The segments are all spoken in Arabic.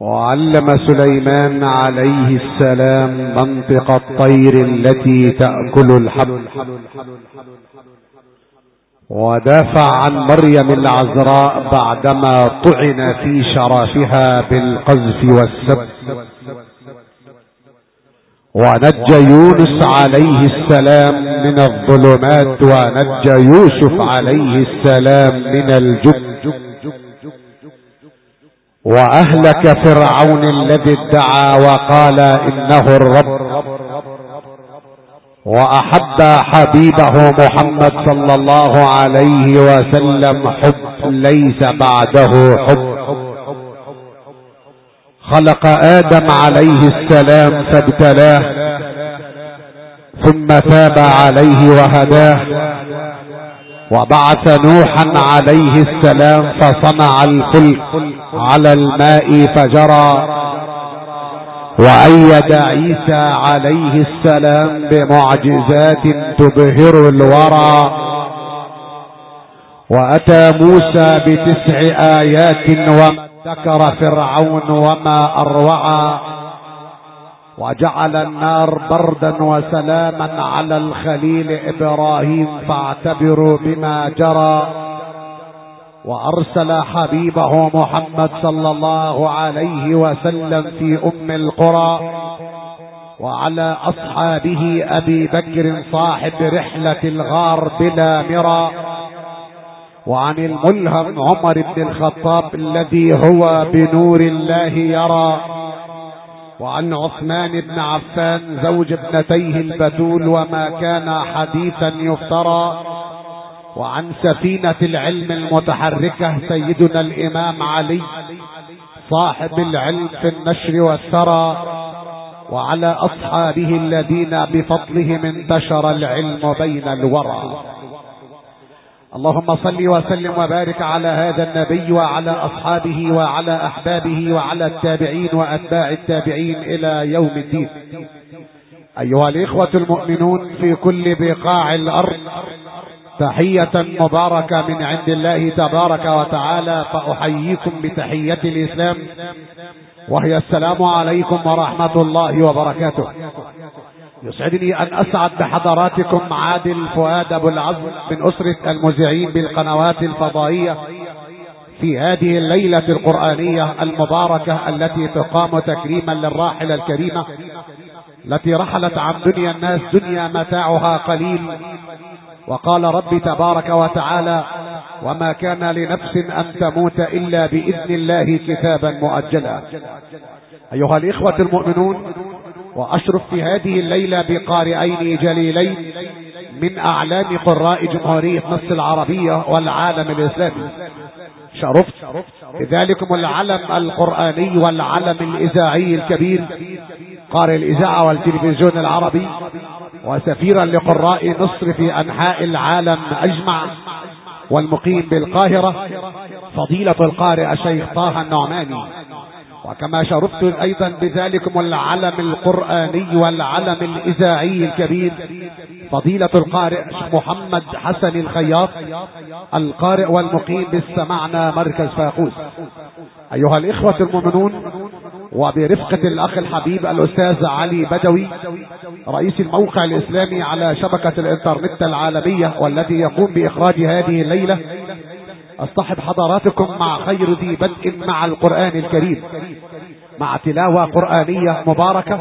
وعلم سليمان عليه السلام منطق الطير التي تأكل الحب. ودافع عن مريم العذراء بعدما طعن في شرفها بالقذف والسب. ونجى يونس عليه السلام من الظلمات ونجى يوسف عليه السلام من الجب. وأهلك فرعون الذي ادعى وقال إنه الرب. وأحب حبيبه محمد صلى الله عليه وسلم حب ليس بعده حب. خلق آدم عليه السلام فابتلاه ثم تاب عليه وهداه. وبعث نوحا عليه السلام فصنع الفلك على الماء فجرى. وأيد عيسى عليه السلام بمعجزات تبهر الورى. وأتى موسى بتسع آيات وذكر فرعون وما أروع وجعل النار بردا وسلاما على الخليل إبراهيم فاعتبروا بما جرى. وأرسل حبيبه محمد صلى الله عليه وسلم في أم القرى. وعلى أصحابه أبي بكر صاحب رحلة الغار بلا مرى. وعن الملهم عمر بن الخطاب الذي هو بنور الله يرى. وعن عثمان بن عفان زوج ابنتيه البتول وما كان حديثا يفترى. وعن سفينة العلم المتحركة سيدنا الإمام علي صاحب العلم في النشر والثرى. وعلى أصحابه الذين بفضلهم انتشر العلم بين الورى. اللهم صل وسلم وبارك على هذا النبي وعلى أصحابه وعلى أحبابه وعلى التابعين وأتباع التابعين إلى يوم الدين. أيها الإخوة المؤمنون في كل بقاع الأرض تحية مباركة من عند الله تبارك وتعالى فأحييكم بتحية الإسلام وهي السلام عليكم ورحمة الله وبركاته. يسعدني أن أسعد بحضراتكم عادل فؤاد أبو العزم من أسرة المذيعين بالقنوات الفضائية في هذه الليلة القرآنية المباركة التي تقام تكريما للراحلة الكريمة التي رحلت عن دنيا الناس دنيا متاعها قليل. وقال رب تبارك وتعالى وما كان لنفس أن تموت إلا بإذن الله كتابا مؤجلا. أيها الإخوة المؤمنون وأشرف في هذه الليلة بقارئين جليلين من أعلام قراء جمهورية مصر العربية والعالم الإسلامي. شرفت بذلكم العلم القرآني والعلم الإذاعي الكبير قارئ الإذاعة والتلفزيون العربي وسفيرا لقراء مصر في أنحاء العالم أجمع والمقيم بالقاهرة فضيلة القارئ الشيخ طه النعماني. وكما شرفت أيضا بذلكم العلم القرآني والعلم الإذاعي الكبير فضيلة القارئ محمد حسن الخياط القارئ والمقيم بالسمعنا مركز فاقوس أيها الإخوة المؤمنون وبرفقة الأخ الحبيب الأستاذ علي بدوي رئيس الموقع الإسلامي على شبكة الإنترنت العالمية والذي يقوم بإخراج هذه الليلة أصطحب حضراتكم مع خير ذي بدء مع القرآن الكريم. مع تلاوة قرآنية مباركة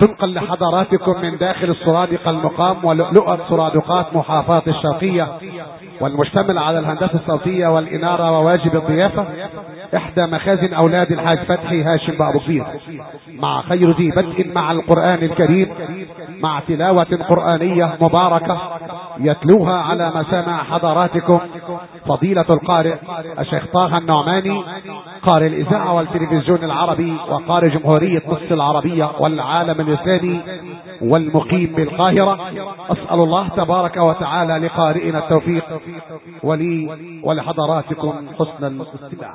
تنقل لحضراتكم من داخل السرادق المقام ولؤلؤة سرادقات محافاة الشرقية والمشتمل على الهندسة الصوتية والإنارة وواجب الضيافة. إحدى مخازن أولاد الحاج فتحي هاشم بأبو كبير. مع خير ذي بدء مع القرآن الكريم مع تلاوة قرآنية مباركة يتلوها على مسامع حضراتكم. فضيلة القارئ الشيخ طه النعماني قارئ الإذاعة والتلفزيون العربي وقارئ جمهورية مصر العربية والعالم الإسلامي والمقيم بالقاهرة. أسأل الله تبارك وتعالى لقارئنا التوفيق ولي ولحضراتكم حسن الاستماع.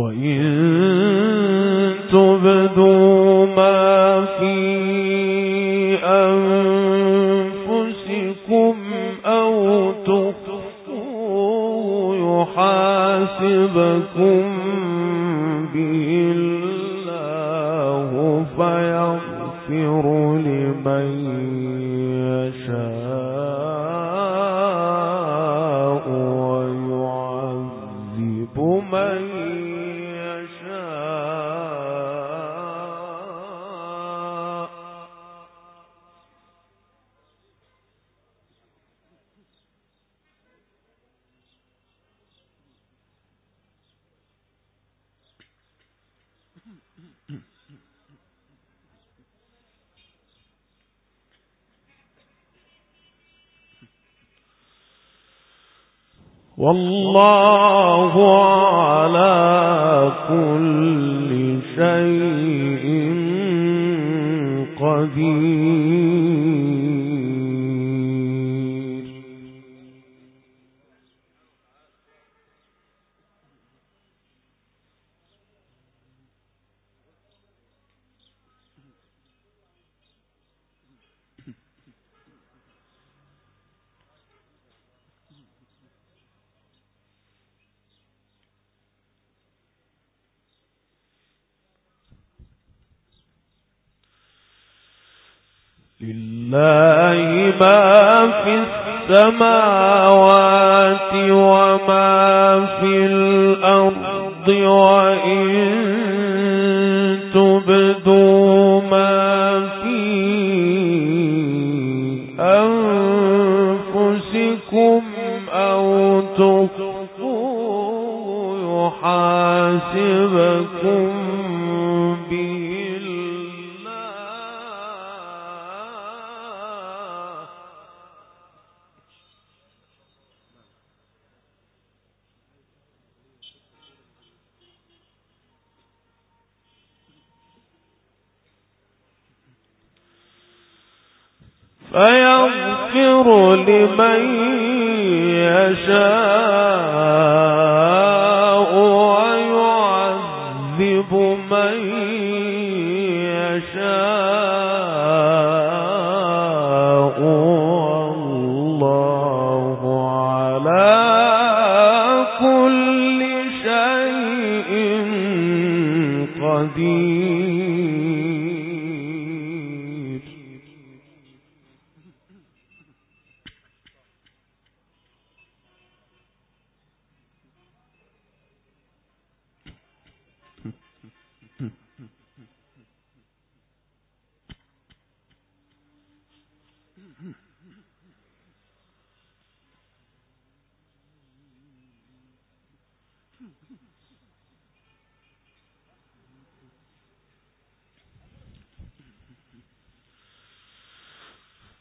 وإن تبدوا ما في أنفسكم أو تخفوه يحاسبكم والله لله ما في السماوات وما في الأرض وإن تبدوا ما في أنفسكم أو تخفوه يحاسبكم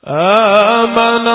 آمن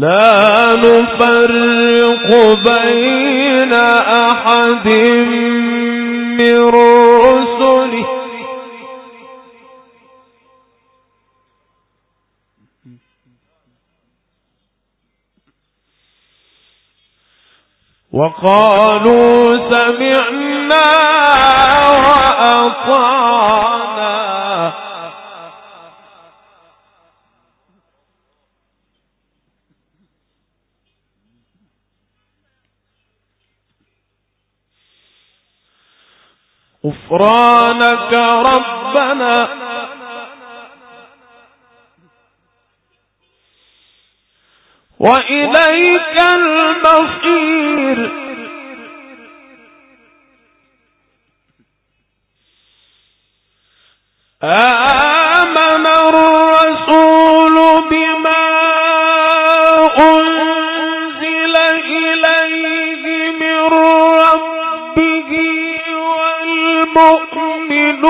لا نفرق بين أحد من رسله. وقالوا سمعنا وأطعنا. غفرانك ربنا. وإليك المصير. آمن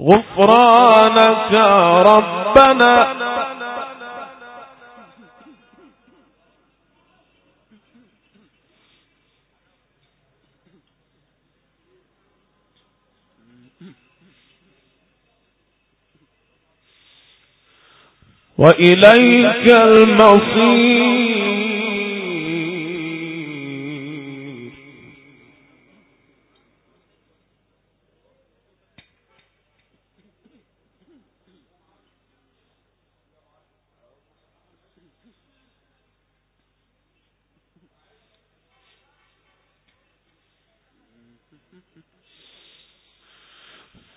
غفرانك ربنا وإليك المصير.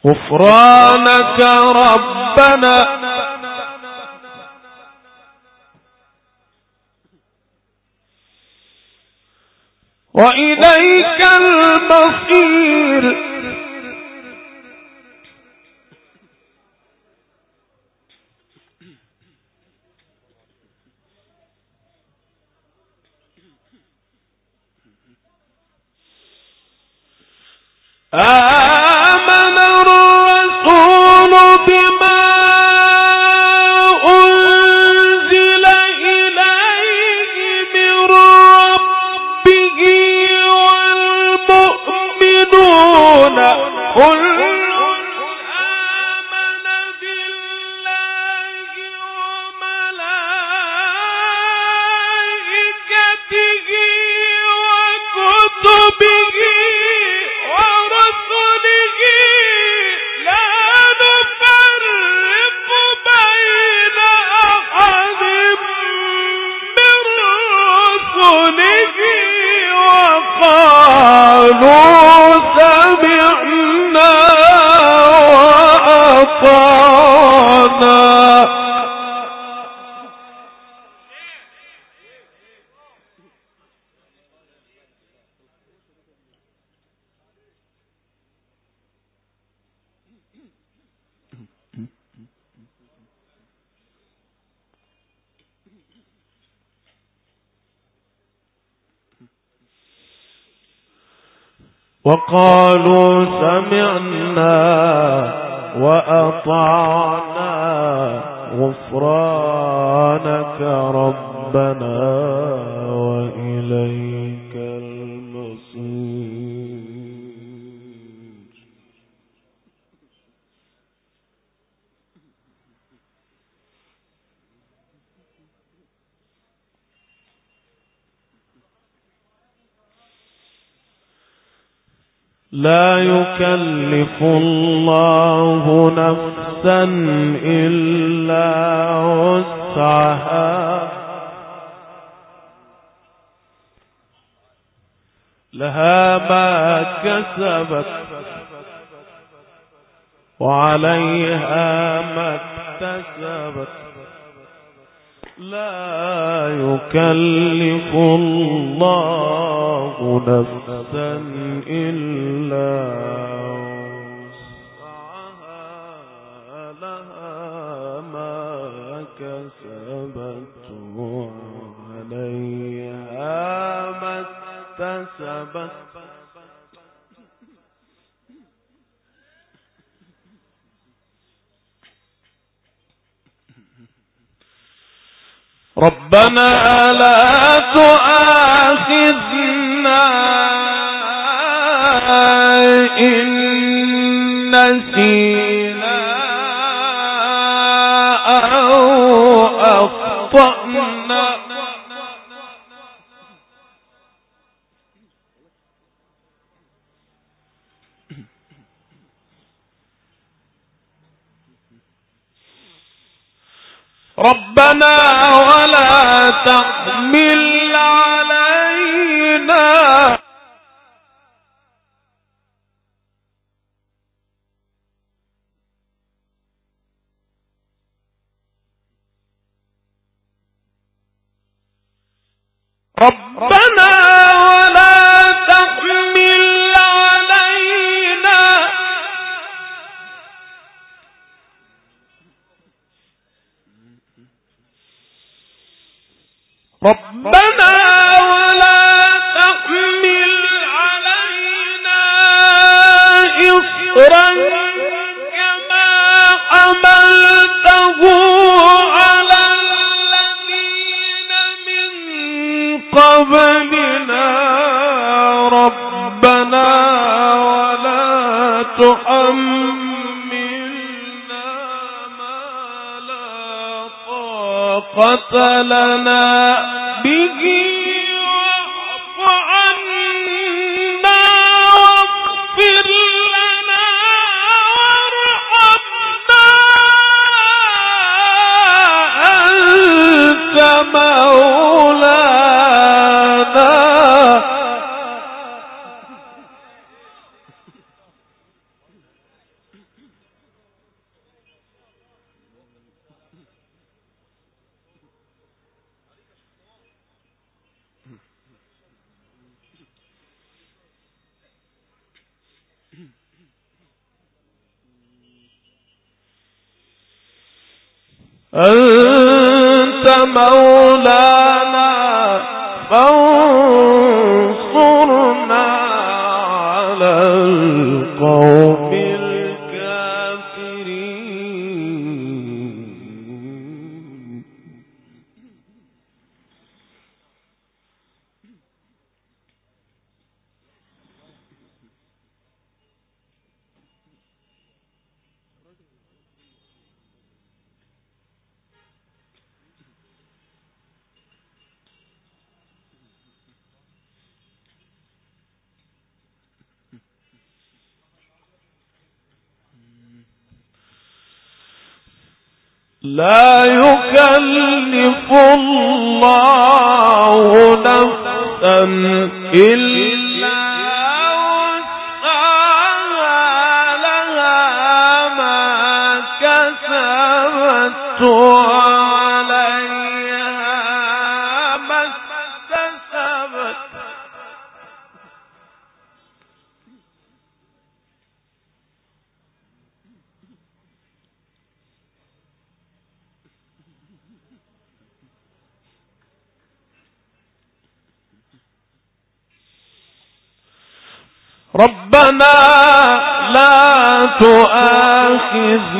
غفرانك ربنا وإليك المصير. آمن الرسول قل وقالوا لها ما كسبت وعليها ما اكتسبت. لا يكلف الله نفسا إلا ربنا لا تؤاخذنا إن نسينا أو أخطأنا. ربنا ولا تحمل علينا ربنا ولا تحمل ربنا ولا تحمل علينا إصرا طاقة لا يكلف الله نفسا إلا تؤاخذنا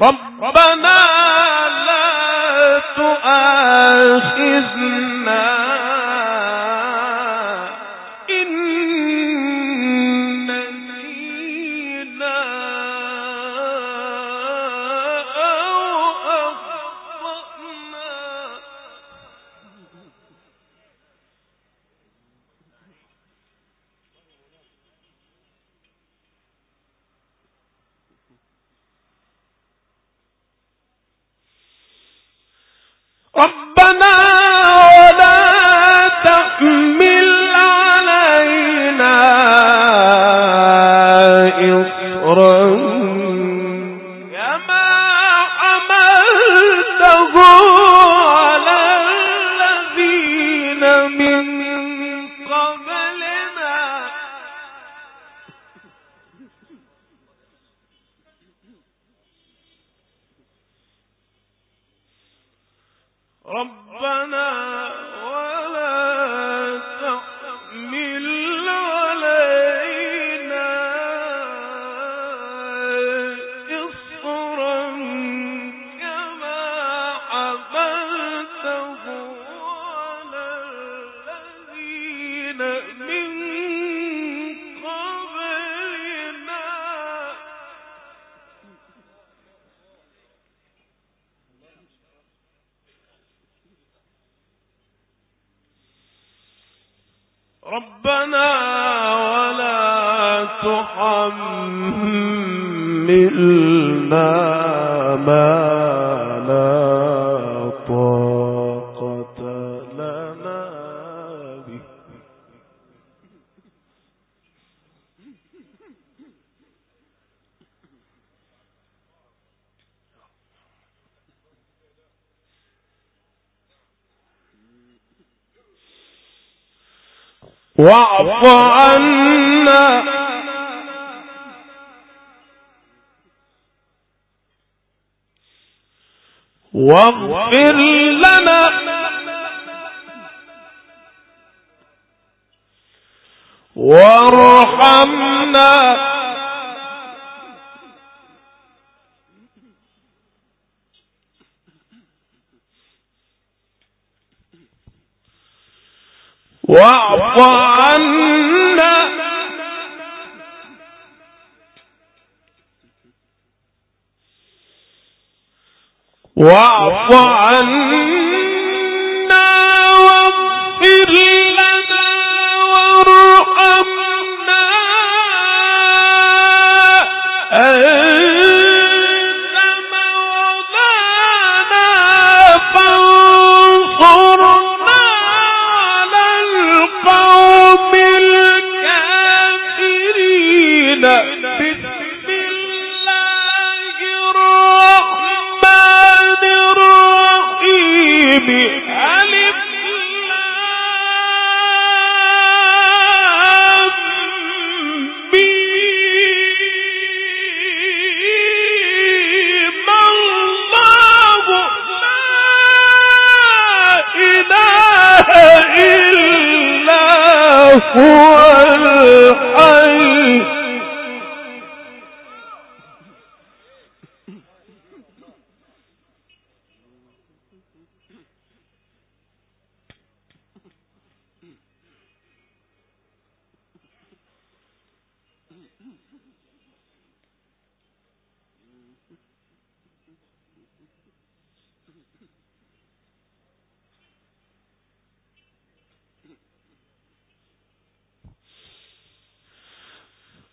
ربنا لا تؤاخذنا ولا تحملنا ما واعف عنا. واغفر لنا. وارحمنا. واعف عنا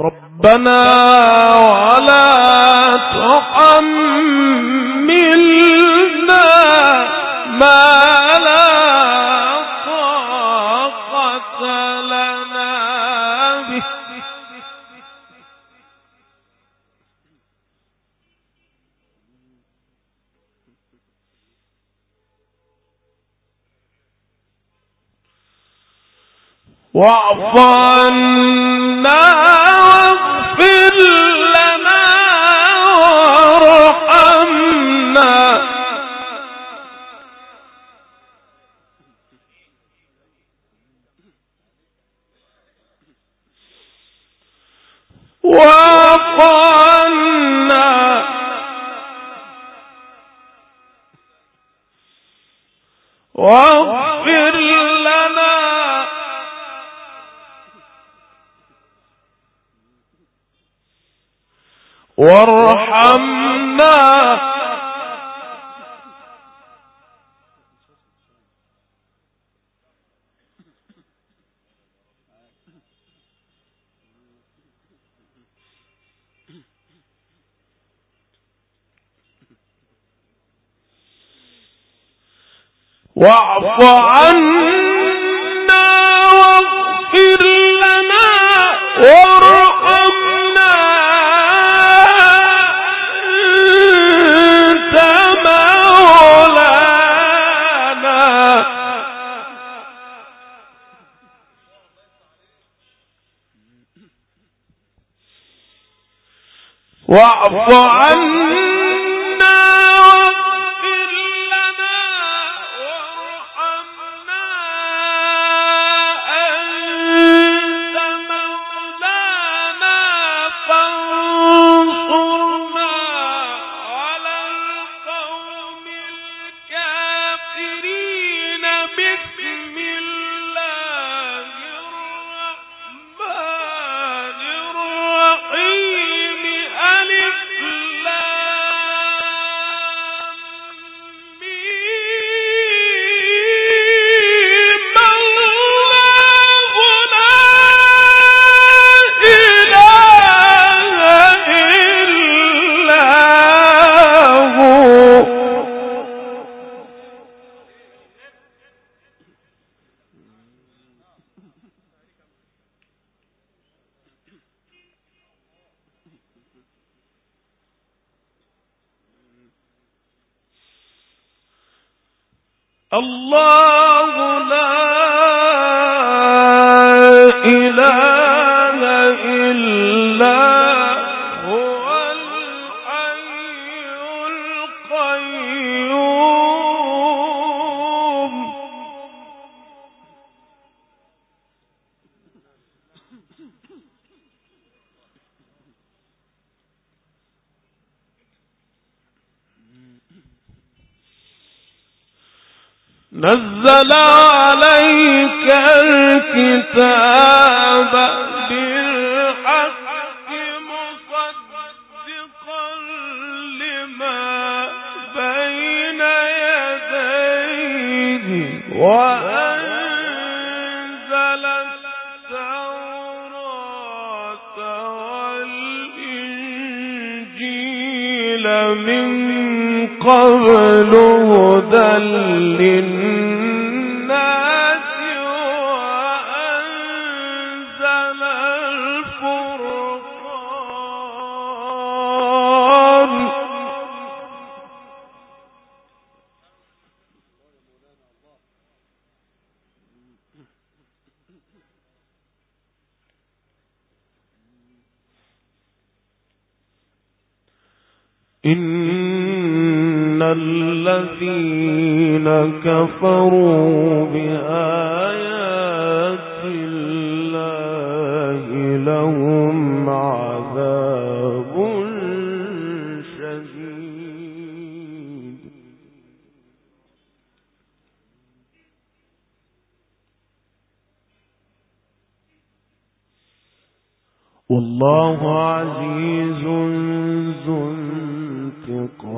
ربنا ولا واعف عنا واغفر لنا وارحمنا. أنت مولانا. واعف عنا الله لا إله الله عزيز ذو انتقام.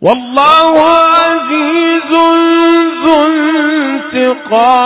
والله عزيز ذو انتقام.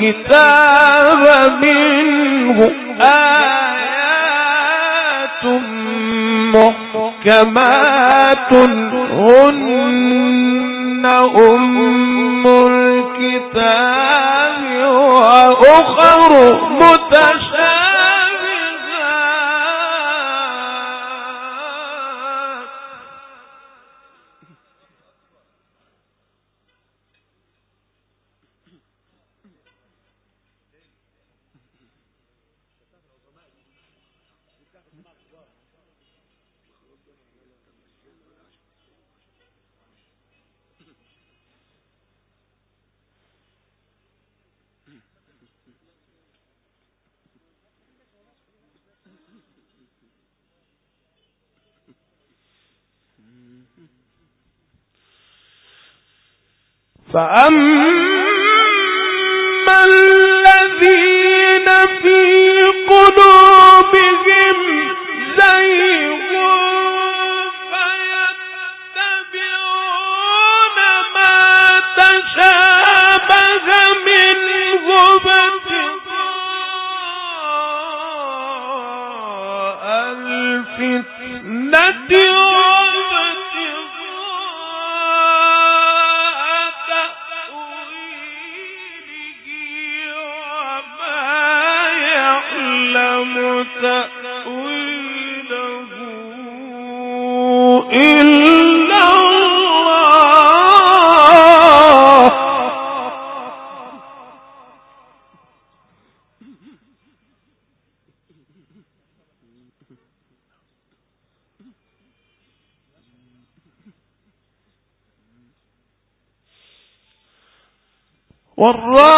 الكتاب منه آيات محكمات هن أم الكتاب وأخر متشابهات فأما الذين في قلوبهم زيغ فيتبعون ما تشابه منه ابتغاء الفتنة والراسخون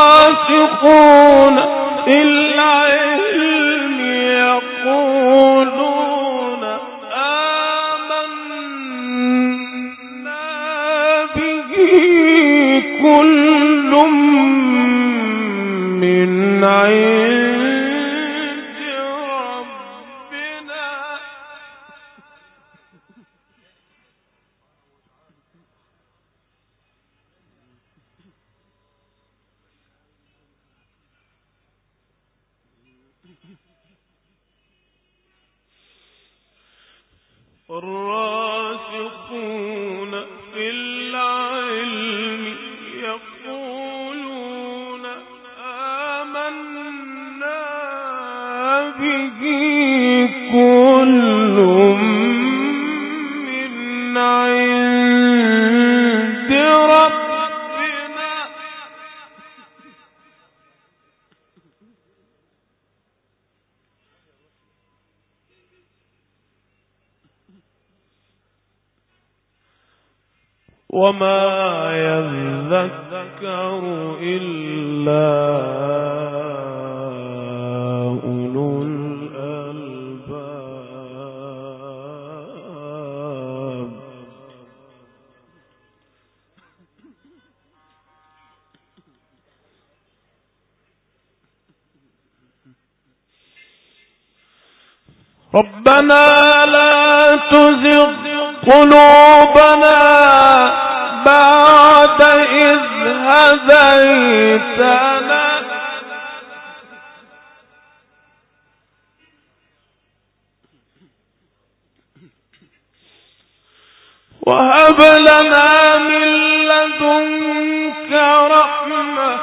وهب لنا من لدنك رحمة.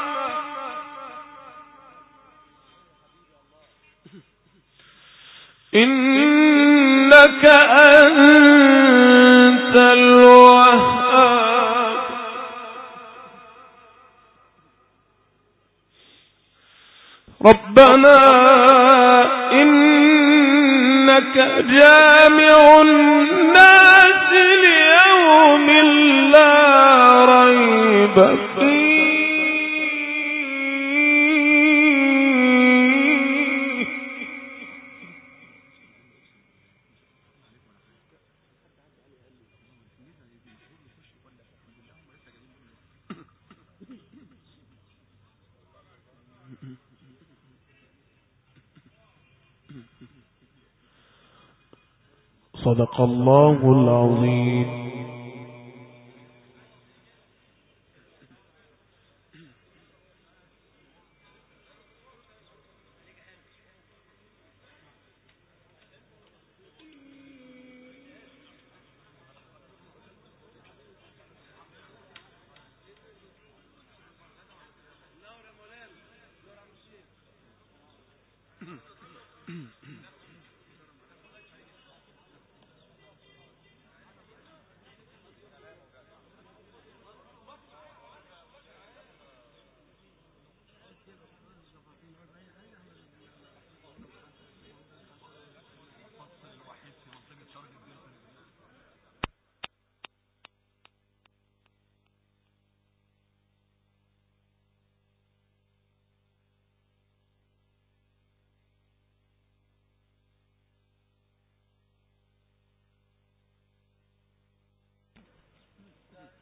إنك أنت الوهاب. ربنا الله العظيم.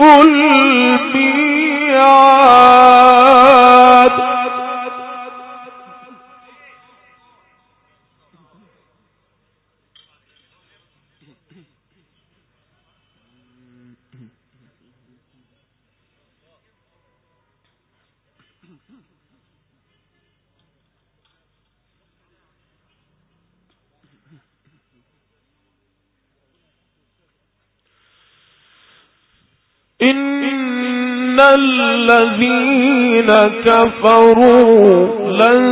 كل كفروا لن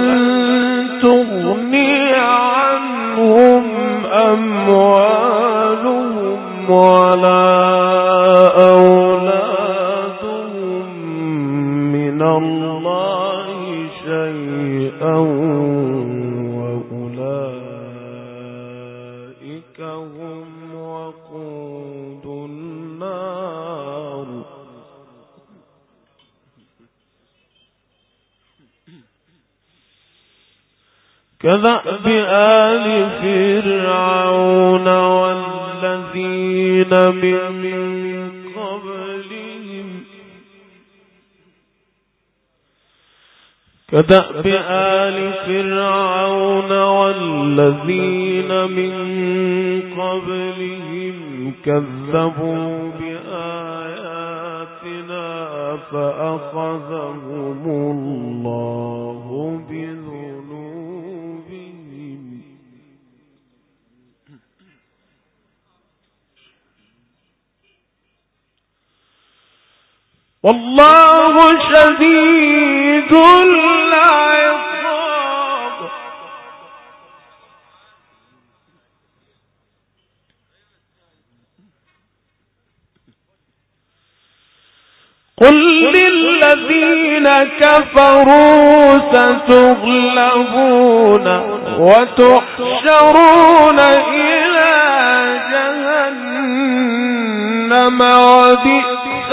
تغني عنهم أموالهم ولا كدأب آل فرعون والذين من قبلهم كذبوا كفروا ستغلبون وتحشرون إلى جهنم وبئس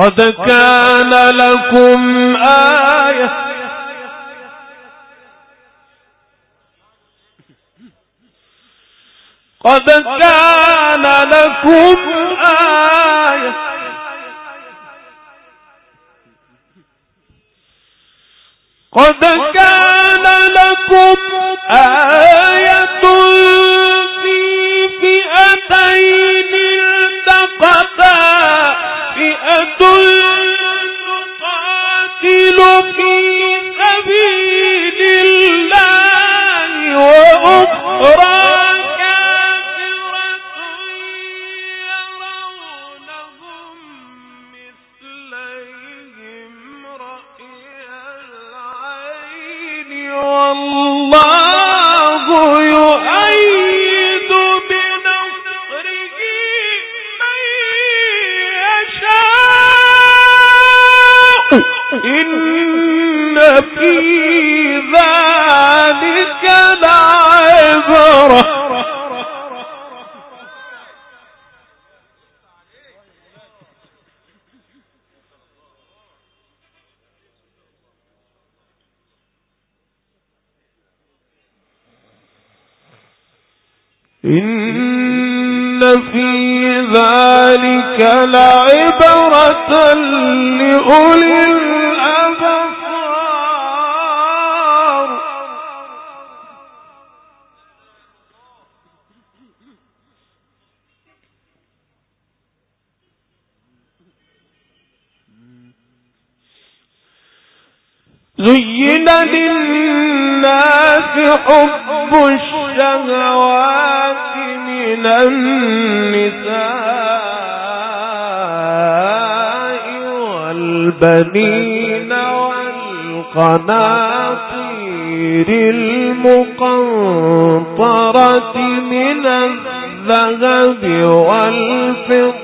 قد كان لكم آية. قد كان لكم آية. قد كان لكم آية في فئتين التقتا. فئة تقاتل في سبيل الله وأخرى لعبرة إن في ذلك لعبرة لأولي حب الشهوات من النساء والبنين والقناطير المقنطرة من الذهب والفضة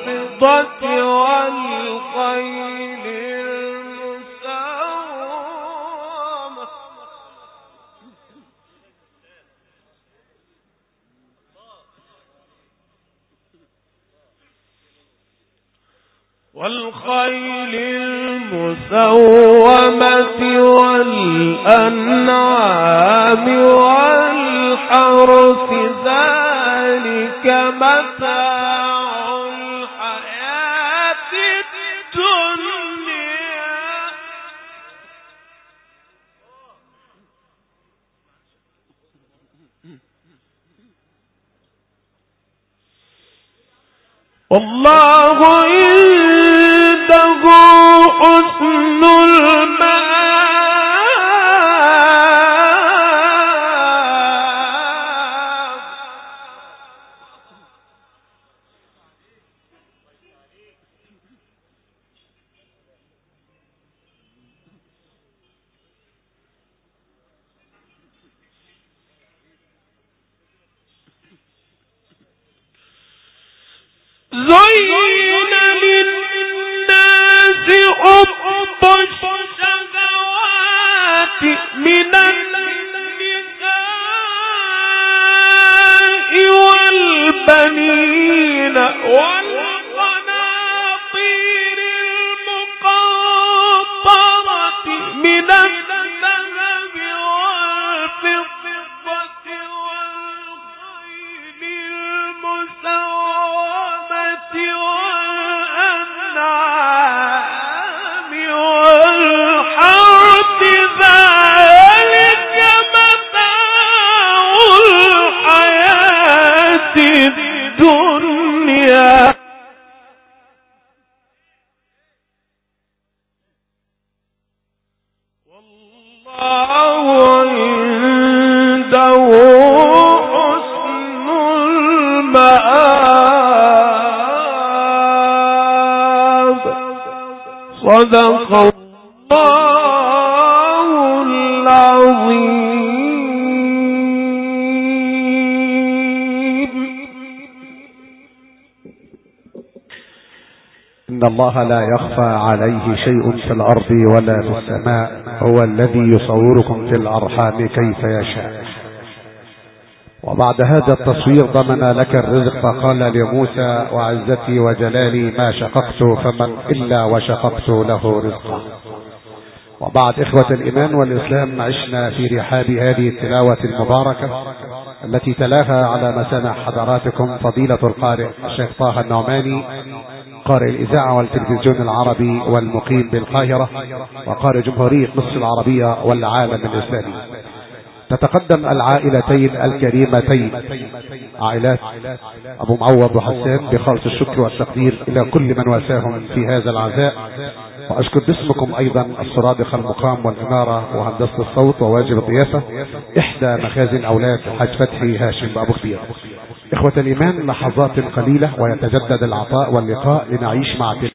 والخيل المسومة والأنعام والحرث ذلك متاع الحياة الدنيا. والله الله لا يخفى عليه شيء في الأرض ولا في السماء هو الذي يصوركم في الأرحام كيف يشاء. وبعد هذا التصوير ضمن لك الرزق فقال لموسى وعزتي وجلالي ما شققت فمن إلا وشققت له رزقا. وبعد إخوة الإيمان والإسلام عشنا في رحاب هذه التلاوة المباركة التي تلاها على مسامع حضراتكم فضيلة القارئ الشيخ طه النعماني قارئ الإذاعة والتلفزيون العربي والمقيم بالقاهرة وقارئ جمهورية مصر العربية والعالم الإسلامي. تتقدم العائلتين الكريمتين. عائلات أبو معوض وحسان بخالص الشكر والتقدير إلى كل من واساهم في هذا العزاء. وأشكر باسمكم أيضا السرادق المقام والإنارة وهندسة الصوت وواجب الضيافة إحدى مخازن أولاد حاج فتحي هاشم أبو كبير. إخوة الإيمان لحظات قليلة ويتجدد العطاء واللقاء لنعيش مع